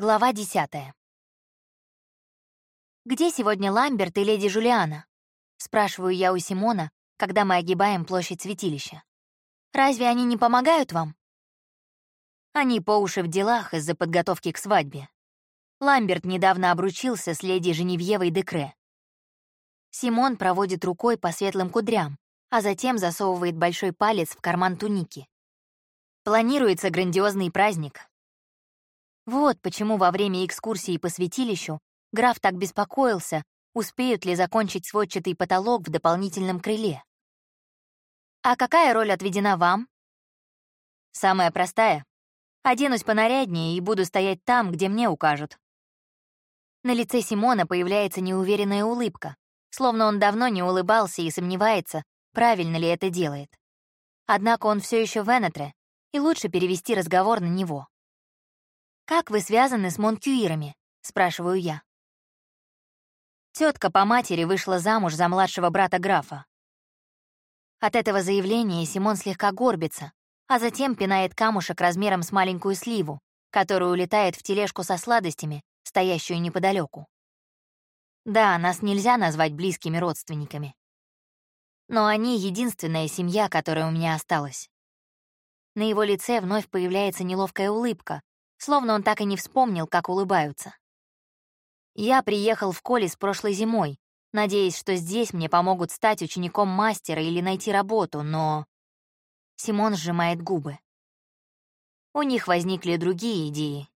Глава десятая. «Где сегодня Ламберт и леди Жулиана?» — спрашиваю я у Симона, когда мы огибаем площадь святилища. «Разве они не помогают вам?» Они по уши в делах из-за подготовки к свадьбе. Ламберт недавно обручился с леди Женевьевой Декре. Симон проводит рукой по светлым кудрям, а затем засовывает большой палец в карман туники. Планируется грандиозный праздник, вот почему во время экскурсии по святилищу граф так беспокоился, успеют ли закончить сводчатый потолок в дополнительном крыле. «А какая роль отведена вам?» «Самая простая. Оденусь понаряднее и буду стоять там, где мне укажут». На лице Симона появляется неуверенная улыбка, словно он давно не улыбался и сомневается, правильно ли это делает. Однако он все еще в Энетре, и лучше перевести разговор на него. «Как вы связаны с Монкюирами?» — спрашиваю я. Тетка по матери вышла замуж за младшего брата графа. От этого заявления Симон слегка горбится, а затем пинает камушек размером с маленькую сливу, которая улетает в тележку со сладостями, стоящую неподалеку. Да, нас нельзя назвать близкими родственниками. Но они — единственная семья, которая у меня осталась. На его лице вновь появляется неловкая улыбка, словно он так и не вспомнил, как улыбаются. Я приехал в Колес прошлой зимой, надеясь, что здесь мне помогут стать учеником мастера или найти работу, но... Симон сжимает губы. У них возникли другие идеи.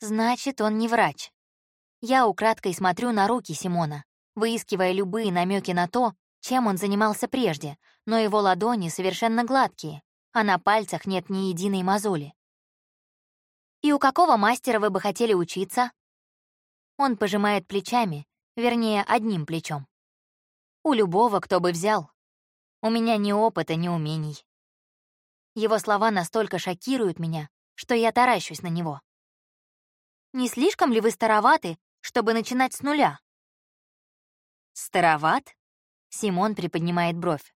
Значит, он не врач. Я украдкой смотрю на руки Симона, выискивая любые намеки на то, чем он занимался прежде, но его ладони совершенно гладкие, а на пальцах нет ни единой мозоли. «И у какого мастера вы бы хотели учиться?» Он пожимает плечами, вернее, одним плечом. «У любого, кто бы взял. У меня ни опыта, ни умений». Его слова настолько шокируют меня, что я таращусь на него. «Не слишком ли вы староваты, чтобы начинать с нуля?» «Староват?» — Симон приподнимает бровь.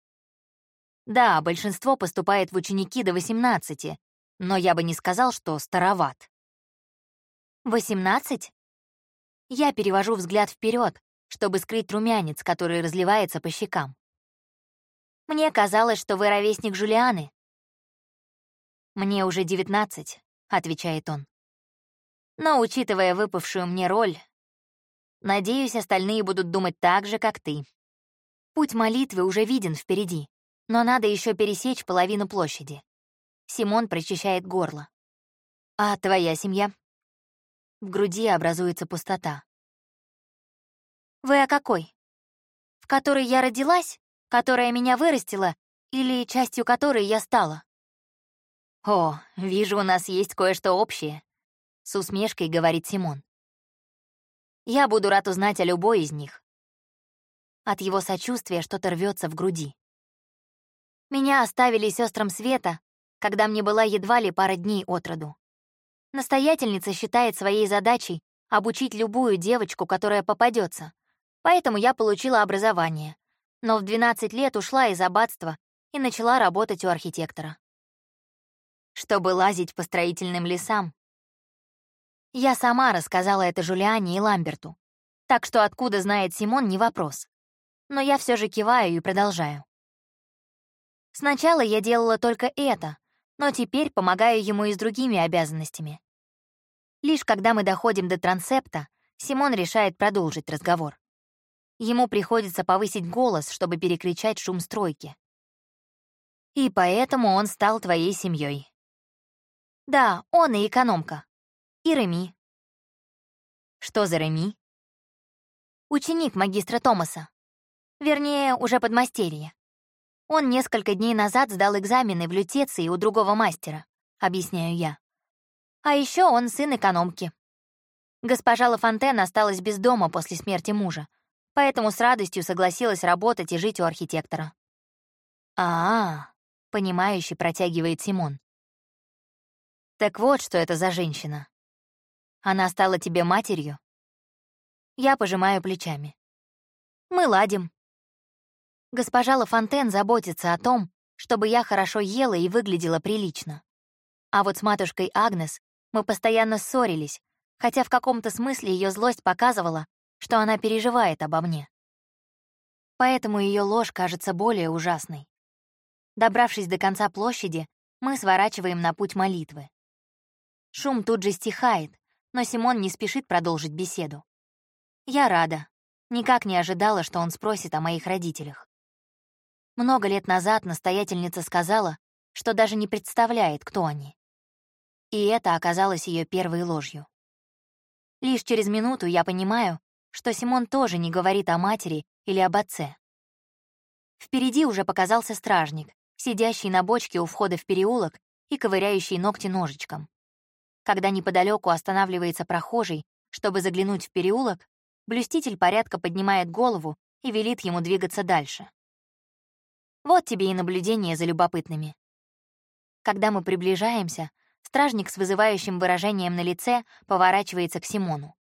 «Да, большинство поступает в ученики до 18, но я бы не сказал, что староват. «Восемнадцать?» Я перевожу взгляд вперед, чтобы скрыть румянец, который разливается по щекам. «Мне казалось, что вы ровесник Жулианы». «Мне уже девятнадцать», — отвечает он. «Но, учитывая выпавшую мне роль, надеюсь, остальные будут думать так же, как ты. Путь молитвы уже виден впереди, но надо еще пересечь половину площади. Симон прочищает горло. «А твоя семья?» В груди образуется пустота. «Вы о какой? В которой я родилась, которая меня вырастила, или частью которой я стала?» «О, вижу, у нас есть кое-что общее», — с усмешкой говорит Симон. «Я буду рад узнать о любой из них». От его сочувствия что-то рвется в груди. Меня оставили сестрам Света, когда мне была едва ли пара дней от роду. Настоятельница считает своей задачей обучить любую девочку, которая попадется, поэтому я получила образование, но в 12 лет ушла из аббатства и начала работать у архитектора. Чтобы лазить по строительным лесам. Я сама рассказала это Жулиане и Ламберту, так что откуда знает Симон, не вопрос. Но я все же киваю и продолжаю. Сначала я делала только это, но теперь помогаю ему и с другими обязанностями. Лишь когда мы доходим до трансепта, Симон решает продолжить разговор. Ему приходится повысить голос, чтобы перекричать шум стройки. И поэтому он стал твоей семьей. Да, он и экономка. И Реми. Что за Реми? Ученик магистра Томаса. Вернее, уже подмастерье. Он несколько дней назад сдал экзамены в лютеции у другого мастера, объясняю я. А еще он сын экономки. Госпожа Лафонтен осталась без дома после смерти мужа, поэтому с радостью согласилась работать и жить у архитектора. а, -а, -а понимающе протягивает Симон. Так вот, что это за женщина. Она стала тебе матерью? Я пожимаю плечами. Мы ладим, Госпожа Лафонтен заботится о том, чтобы я хорошо ела и выглядела прилично. А вот с матушкой Агнес мы постоянно ссорились, хотя в каком-то смысле ее злость показывала, что она переживает обо мне. Поэтому ее ложь кажется более ужасной. Добравшись до конца площади, мы сворачиваем на путь молитвы. Шум тут же стихает, но Симон не спешит продолжить беседу. Я рада. Никак не ожидала, что он спросит о моих родителях. Много лет назад настоятельница сказала, что даже не представляет, кто они. И это оказалось ее первой ложью. Лишь через минуту я понимаю, что Симон тоже не говорит о матери или об отце. Впереди уже показался стражник, сидящий на бочке у входа в переулок и ковыряющий ногти ножичком. Когда неподалеку останавливается прохожий, чтобы заглянуть в переулок, блюститель порядка поднимает голову и велит ему двигаться дальше. Вот тебе и наблюдение за любопытными. Когда мы приближаемся, стражник с вызывающим выражением на лице поворачивается к Симону.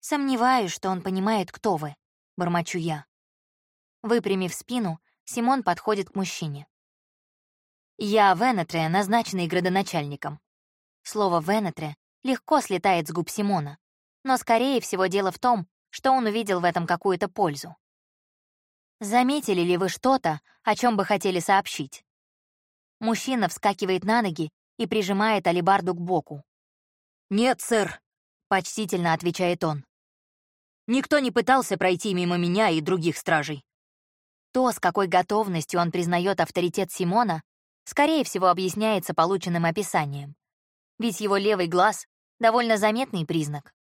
«Сомневаюсь, что он понимает, кто вы», — бормочу я. Выпрямив спину, Симон подходит к мужчине. «Я Венетре, назначенный градоначальником». Слово «Венетре» легко слетает с губ Симона, но, скорее всего, дело в том, что он увидел в этом какую-то пользу. Заметили ли вы что-то, о чем бы хотели сообщить? Мужчина вскакивает на ноги и прижимает алибарду к боку. «Нет, сэр», — почтительно отвечает он. «Никто не пытался пройти мимо меня и других стражей». То, с какой готовностью он признает авторитет Симона, скорее всего, объясняется полученным описанием. Ведь его левый глаз — довольно заметный признак.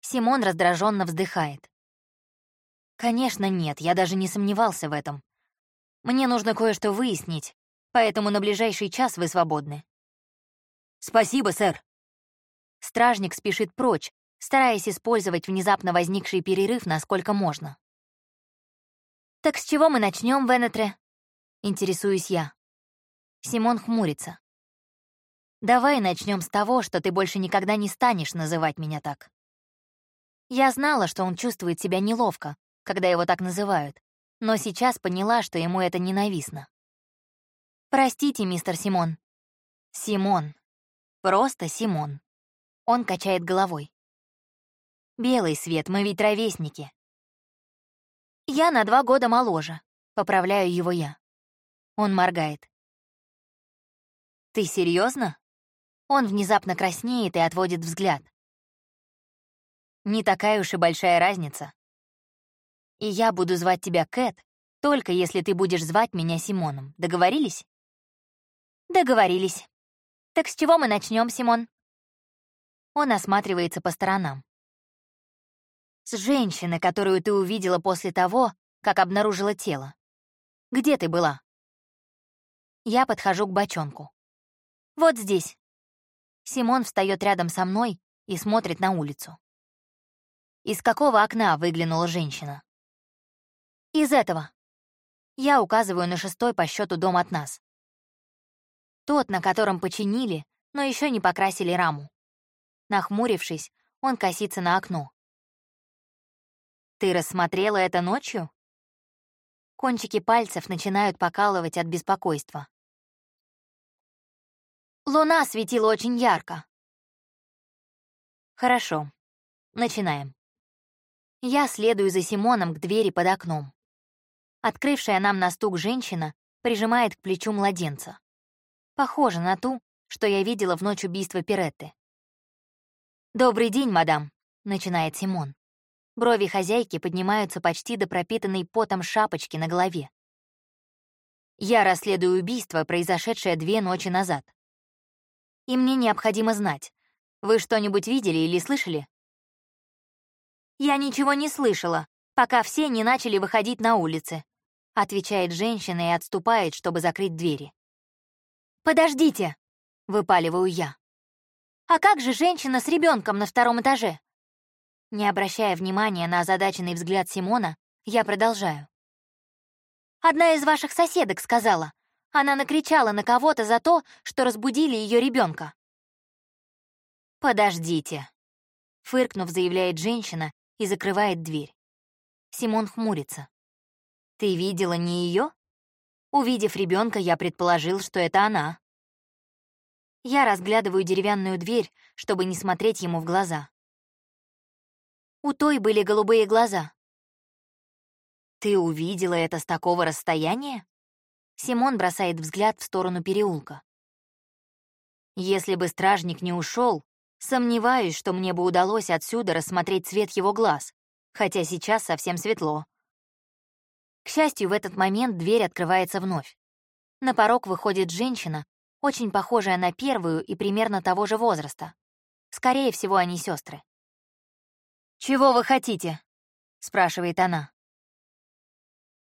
Симон раздраженно вздыхает. «Конечно нет, я даже не сомневался в этом. Мне нужно кое-что выяснить, поэтому на ближайший час вы свободны». «Спасибо, сэр». Стражник спешит прочь, стараясь использовать внезапно возникший перерыв насколько можно. «Так с чего мы начнем, Венетре?» — интересуюсь я. Симон хмурится. «Давай начнем с того, что ты больше никогда не станешь называть меня так». Я знала, что он чувствует себя неловко, когда его так называют, но сейчас поняла, что ему это ненавистно. «Простите, мистер Симон». «Симон. Просто Симон». Он качает головой. «Белый свет, мы ведь ровесники. «Я на два года моложе», — поправляю его я. Он моргает. «Ты серьезно? Он внезапно краснеет и отводит взгляд. Не такая уж и большая разница. И я буду звать тебя Кэт, только если ты будешь звать меня Симоном. Договорились? Договорились. Так с чего мы начнем, Симон? Он осматривается по сторонам. С женщины, которую ты увидела после того, как обнаружила тело. Где ты была? Я подхожу к бочонку. Вот здесь. Симон встает рядом со мной и смотрит на улицу. Из какого окна выглянула женщина? Из этого. Я указываю на шестой по счету дом от нас. Тот, на котором починили, но еще не покрасили раму. Нахмурившись, он косится на окно. Ты рассмотрела это ночью? Кончики пальцев начинают покалывать от беспокойства. Луна светила очень ярко. Хорошо. Начинаем. Я следую за Симоном к двери под окном. Открывшая нам на стук женщина прижимает к плечу младенца. Похоже на ту, что я видела в ночь убийства Пиретты. «Добрый день, мадам», — начинает Симон. Брови хозяйки поднимаются почти до пропитанной потом шапочки на голове. Я расследую убийство, произошедшее две ночи назад. И мне необходимо знать, вы что-нибудь видели или слышали? Я ничего не слышала, пока все не начали выходить на улицы, отвечает женщина и отступает, чтобы закрыть двери. Подождите, выпаливаю я. А как же женщина с ребенком на втором этаже? Не обращая внимания на озадаченный взгляд Симона, я продолжаю. «Одна из ваших соседок сказала. Она накричала на кого-то за то, что разбудили ее ребенка. «Подождите», — фыркнув, заявляет женщина и закрывает дверь. Симон хмурится. «Ты видела не ее? Увидев ребенка, я предположил, что это она». Я разглядываю деревянную дверь, чтобы не смотреть ему в глаза. У той были голубые глаза. «Ты увидела это с такого расстояния?» Симон бросает взгляд в сторону переулка. «Если бы стражник не ушел, сомневаюсь, что мне бы удалось отсюда рассмотреть цвет его глаз, хотя сейчас совсем светло». К счастью, в этот момент дверь открывается вновь. На порог выходит женщина, очень похожая на первую и примерно того же возраста. Скорее всего, они сестры. «Чего вы хотите?» — спрашивает она.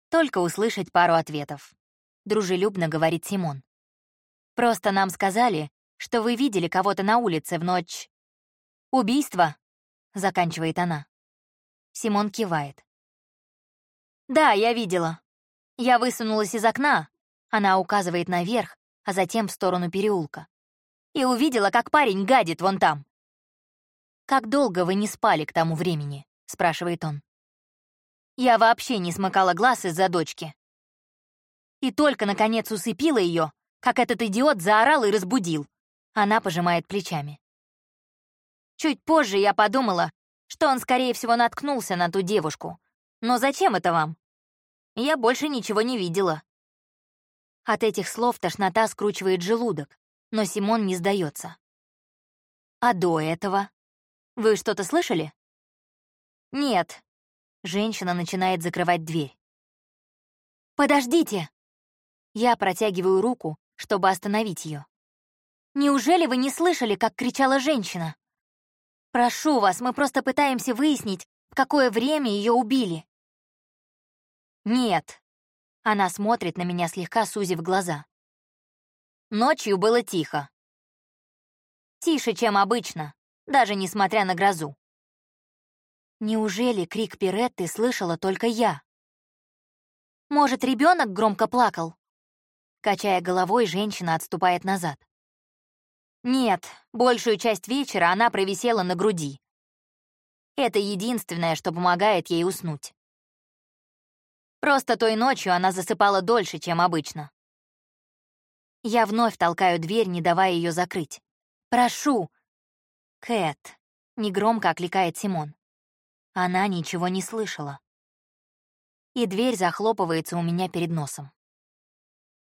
Только услышать пару ответов. Дружелюбно говорит Симон. «Просто нам сказали, что вы видели кого-то на улице в ночь...» «Убийство?» — заканчивает она. Симон кивает. «Да, я видела. Я высунулась из окна», — она указывает наверх, а затем в сторону переулка. «И увидела, как парень гадит вон там». «Как долго вы не спали к тому времени?» — спрашивает он. Я вообще не смыкала глаз из-за дочки. И только, наконец, усыпила ее, как этот идиот заорал и разбудил. Она пожимает плечами. Чуть позже я подумала, что он, скорее всего, наткнулся на ту девушку. Но зачем это вам? Я больше ничего не видела. От этих слов тошнота скручивает желудок, но Симон не сдается. А до этого? Вы что-то слышали? Нет. Женщина начинает закрывать дверь. Подождите! Я протягиваю руку, чтобы остановить ее. Неужели вы не слышали, как кричала женщина? Прошу вас, мы просто пытаемся выяснить, в какое время ее убили. Нет, она смотрит на меня, слегка сузив глаза. Ночью было тихо. Тише, чем обычно, даже несмотря на грозу. Неужели крик Пиретты слышала только я? Может, ребенок громко плакал? Качая головой, женщина отступает назад. Нет, большую часть вечера она провисела на груди. Это единственное, что помогает ей уснуть. Просто той ночью она засыпала дольше, чем обычно. Я вновь толкаю дверь, не давая ее закрыть. «Прошу!» «Кэт!» — негромко окликает Симон. Она ничего не слышала. И дверь захлопывается у меня перед носом.